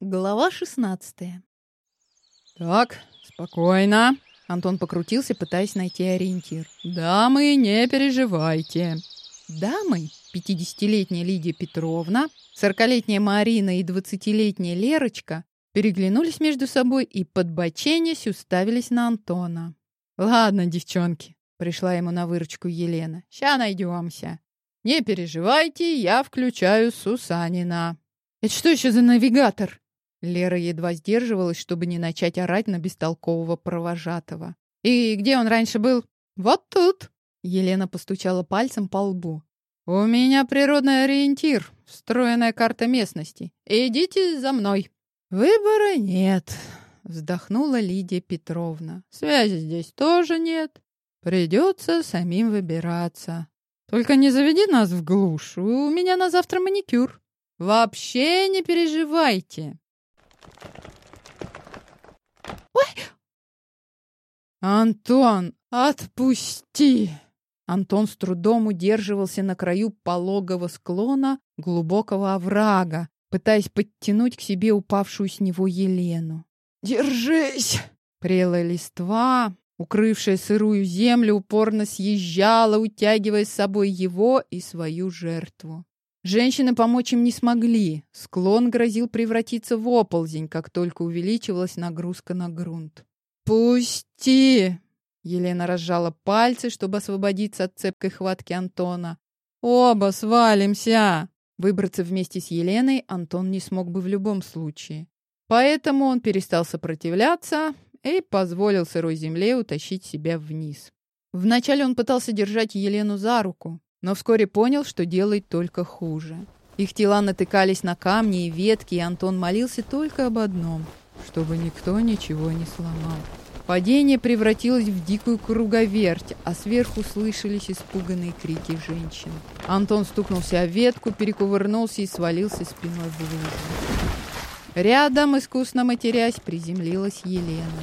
Глава 16. Так, спокойно. Антон покрутился, пытаясь найти ориентир. Дамы, не переживайте. Дамы, 50-летняя Лидия Петровна, 40-летняя Марина и 20-летняя Лерочка переглянулись между собой и, подбоченясь, уставились на Антона. «Ладно, девчонки», — пришла ему на выручку Елена, — «ща найдемся. Не переживайте, я включаю Сусанина». «Это что еще за навигатор?» Лера едва сдерживалась, чтобы не начать орать на бестолкового провожатого. «И где он раньше был?» «Вот тут!» Елена постучала пальцем по лбу. «У меня природный ориентир, встроенная карта местности. Идите за мной». «Выбора нет», — вздохнула Лидия Петровна. «Связи здесь тоже нет. Придется самим выбираться. Только не заведи нас в глушь, у меня на завтра маникюр». «Вообще не переживайте. Ой! Антон, отпусти! Антон с трудом удерживался на краю пологого склона глубокого оврага, пытаясь подтянуть к себе упавшую с него Елену. «Держись!» Прелая листва, укрывшая сырую землю, упорно съезжала, утягивая с собой его и свою жертву. Женщины помочь им не смогли. Склон грозил превратиться в оползень, как только увеличивалась нагрузка на грунт. «Пусти!» Елена разжала пальцы, чтобы освободиться от цепкой хватки Антона. «Оба свалимся!» Выбраться вместе с Еленой Антон не смог бы в любом случае. Поэтому он перестал сопротивляться и позволил сырой земле утащить себя вниз. Вначале он пытался держать Елену за руку, но вскоре понял, что делает только хуже. Их тела натыкались на камни и ветки, и Антон молился только об одном — чтобы никто ничего не сломал. Падение превратилось в дикую круговерть, а сверху слышались испуганные крики женщин. Антон стукнулся о ветку, перекувырнулся и свалился спиной в лужу. Рядом, искусно матерясь, приземлилась Елена.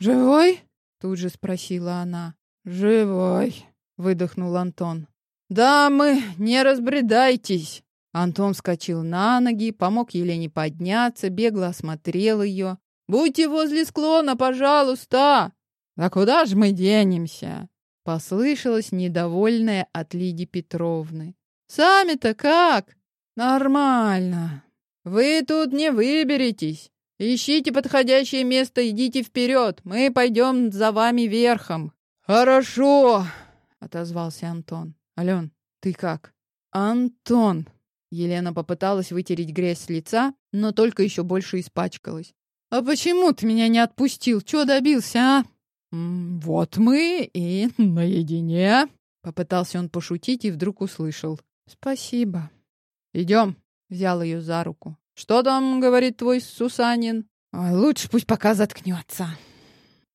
«Живой?» — тут же спросила она. «Живой», — выдохнул Антон. «Дамы, не разбредайтесь!» Антон вскочил на ноги, помог Елене подняться, бегло осмотрел ее. «Будьте возле склона, пожалуйста!» «А куда же мы денемся?» Послышалось недовольное от Лидии Петровны. «Сами-то как?» «Нормально. Вы тут не выберетесь. Ищите подходящее место, идите вперед. Мы пойдем за вами верхом». «Хорошо!» — отозвался Антон. Ален, ты как? Антон! Елена попыталась вытереть грязь с лица, но только еще больше испачкалась. А почему ты меня не отпустил? Чего добился, а? вот мы и наедине. Попытался он пошутить и вдруг услышал. Спасибо. Идем. Взял ее за руку. Что там, говорит твой Сусанин? Ой, лучше пусть пока заткнется.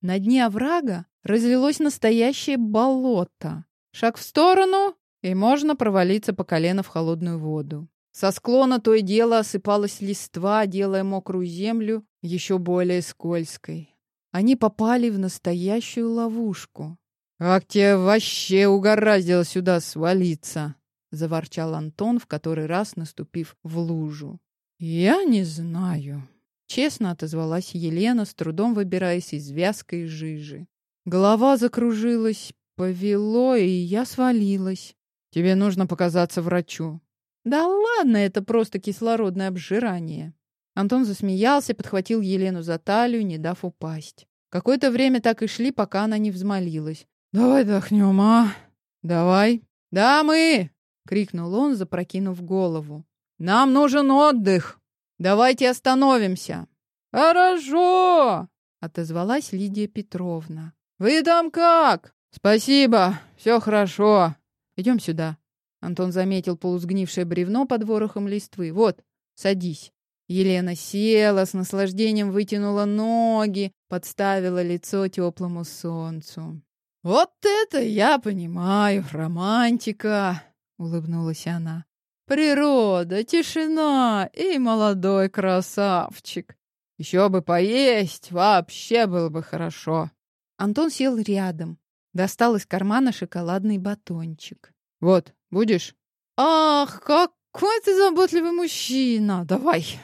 На дне оврага разлилось настоящее болото. Шаг в сторону, и можно провалиться по колено в холодную воду. Со склона то и дело осыпалась листва, делая мокрую землю еще более скользкой. Они попали в настоящую ловушку. «Как тебе вообще угораздило сюда свалиться?» — заворчал Антон, в который раз наступив в лужу. «Я не знаю», — честно отозвалась Елена, с трудом выбираясь из вязкой жижи. Голова закружилась, Повело, и я свалилась. Тебе нужно показаться врачу. Да ладно, это просто кислородное обжирание. Антон засмеялся, подхватил Елену за талию, не дав упасть. Какое-то время так и шли, пока она не взмолилась. «Давай дохнем, а? Давай!» «Да, мы!» — крикнул он, запрокинув голову. «Нам нужен отдых! Давайте остановимся!» «Хорошо!» — отозвалась Лидия Петровна. «Вы там как?» «Спасибо, все хорошо. Идем сюда». Антон заметил полусгнившее бревно под ворохом листвы. «Вот, садись». Елена села, с наслаждением вытянула ноги, подставила лицо теплому солнцу. «Вот это я понимаю, романтика!» — улыбнулась она. «Природа, тишина и молодой красавчик. Еще бы поесть, вообще было бы хорошо». Антон сел рядом, Достал из кармана шоколадный батончик. «Вот, будешь?» «Ах, какой ты заботливый мужчина! Давай!»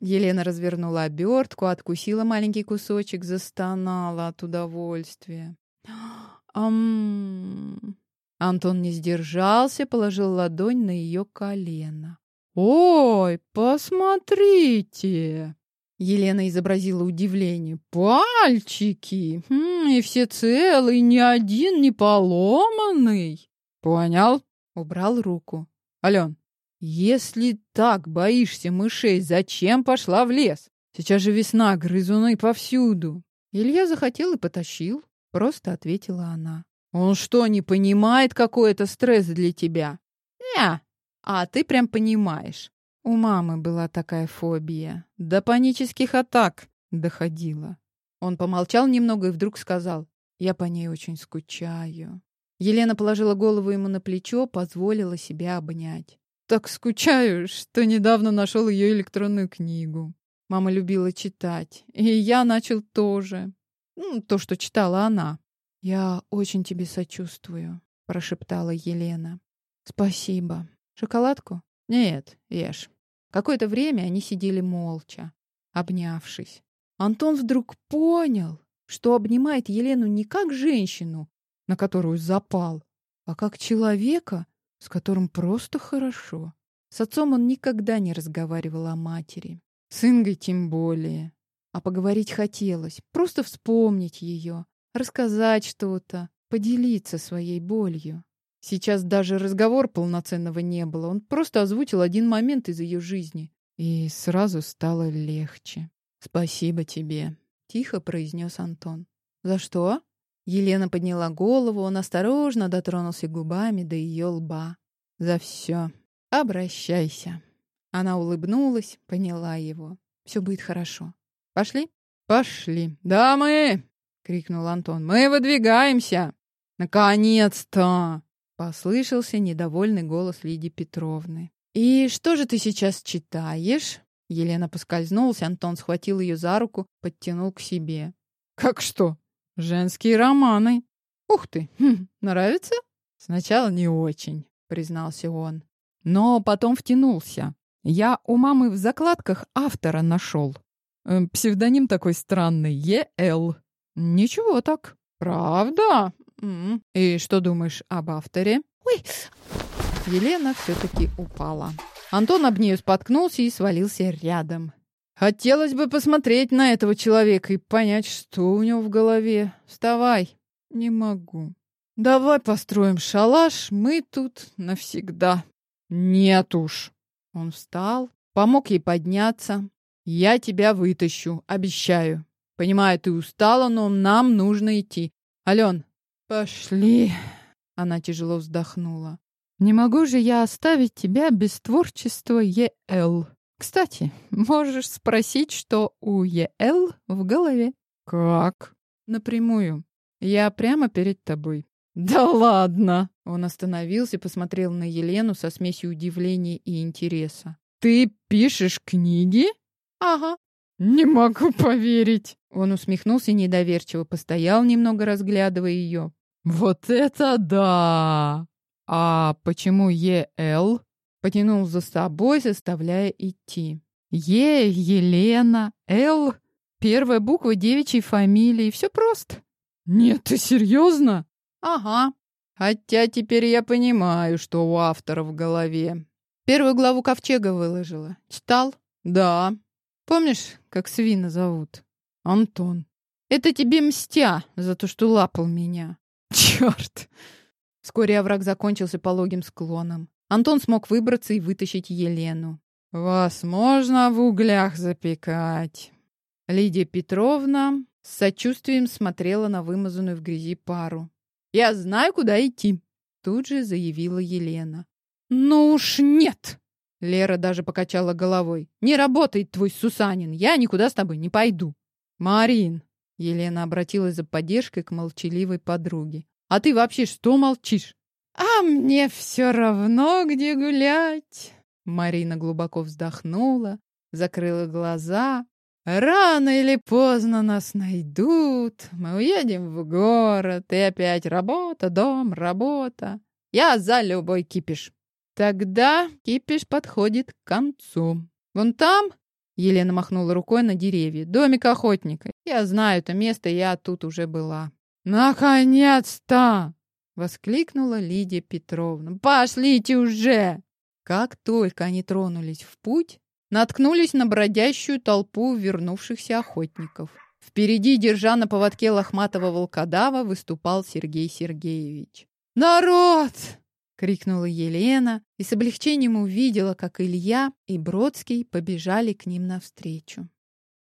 Елена развернула обертку, откусила маленький кусочек, застонала от удовольствия. Ам. Антон не сдержался, положил ладонь на ее колено. «Ой, посмотрите!» Елена изобразила удивление. «Пальчики! Хм, и все целые, ни один не поломанный!» «Понял?» Убрал руку. «Ален, если так боишься мышей, зачем пошла в лес? Сейчас же весна, грызуны повсюду!» Илья захотел и потащил. Просто ответила она. «Он что, не понимает, какой это стресс для тебя?» «Не, а ты прям понимаешь. У мамы была такая фобия. До панических атак доходила. Он помолчал немного и вдруг сказал, «Я по ней очень скучаю». Елена положила голову ему на плечо, позволила себя обнять. «Так скучаю, что недавно нашел ее электронную книгу. Мама любила читать, и я начал тоже. Ну, то, что читала она. «Я очень тебе сочувствую», — прошептала Елена. «Спасибо. Шоколадку?» «Нет, ешь». Какое-то время они сидели молча, обнявшись. Антон вдруг понял, что обнимает Елену не как женщину, на которую запал, а как человека, с которым просто хорошо. С отцом он никогда не разговаривал о матери. С Ингой тем более. А поговорить хотелось, просто вспомнить ее, рассказать что-то, поделиться своей болью. Сейчас даже разговор полноценного не было. Он просто озвучил один момент из ее жизни. И сразу стало легче. «Спасибо тебе», — тихо произнес Антон. «За что?» Елена подняла голову, он осторожно дотронулся губами до ее лба. «За все. Обращайся». Она улыбнулась, поняла его. «Все будет хорошо. Пошли?» «Пошли». «Дамы!» — крикнул Антон. «Мы выдвигаемся!» «Наконец-то!» Послышался недовольный голос Лидии Петровны. «И что же ты сейчас читаешь?» Елена поскользнулась, Антон схватил ее за руку, подтянул к себе. «Как что? Женские романы!» «Ух ты! Хм, нравится?» «Сначала не очень», — признался он. Но потом втянулся. Я у мамы в закладках автора нашел. Э, псевдоним такой странный — Е.Л. Ничего так. Правда? М-м. И что думаешь об авторе? Ой! Елена все-таки упала. Антон об нее споткнулся и свалился рядом. Хотелось бы посмотреть на этого человека и понять, что у него в голове. Вставай. Не могу. Давай построим шалаш, мы тут навсегда. Нет уж. Он встал, помог ей подняться. Я тебя вытащу, обещаю. Понимаю, ты устала, но нам нужно идти. Ален, «Пошли!» — она тяжело вздохнула. «Не могу же я оставить тебя без творчества ЕЛ. Кстати, можешь спросить, что у ЕЛ в голове». «Как?» «Напрямую. Я прямо перед тобой». «Да ладно!» Он остановился, посмотрел на Елену со смесью удивления и интереса. «Ты пишешь книги?» «Ага». «Не могу поверить!» Он усмехнулся недоверчиво, постоял немного, разглядывая ее. «Вот это да! А почему ЕЛ?» Потянул за собой, заставляя идти. Е, Елена, Л, первая буква девичьей фамилии. Все просто. Нет, ты серьезно? Ага. Хотя теперь я понимаю, что у автора в голове. Первую главу Ковчега выложила. Читал? Да. Помнишь, как свина зовут? Антон. Это тебе мстя за то, что лапал меня. Черт! Вскоре овраг закончился пологим склоном. Антон смог выбраться и вытащить Елену. «Вас можно в углях запекать!» Лидия Петровна с сочувствием смотрела на вымазанную в грязи пару. «Я знаю, куда идти!» Тут же заявила Елена. «Ну уж нет!» Лера даже покачала головой. «Не работает твой Сусанин, я никуда с тобой не пойду!» «Марин, Елена обратилась за поддержкой к молчаливой подруге. «А ты вообще что молчишь?» «А мне все равно, где гулять!» Марина глубоко вздохнула, закрыла глаза. «Рано или поздно нас найдут, мы уедем в город, и опять работа, дом, работа. Я за любой кипиш. Тогда кипиш подходит к концу. Вон там Елена махнула рукой на деревья. «Домик охотника. Я знаю это место, я тут уже была». «Наконец-то!» — воскликнула Лидия Петровна. «Пошлите уже!» Как только они тронулись в путь, наткнулись на бродящую толпу вернувшихся охотников. Впереди, держа на поводке лохматого волкодава, выступал Сергей Сергеевич. «Народ!» — крикнула Елена и с облегчением увидела, как Илья и Бродский побежали к ним навстречу.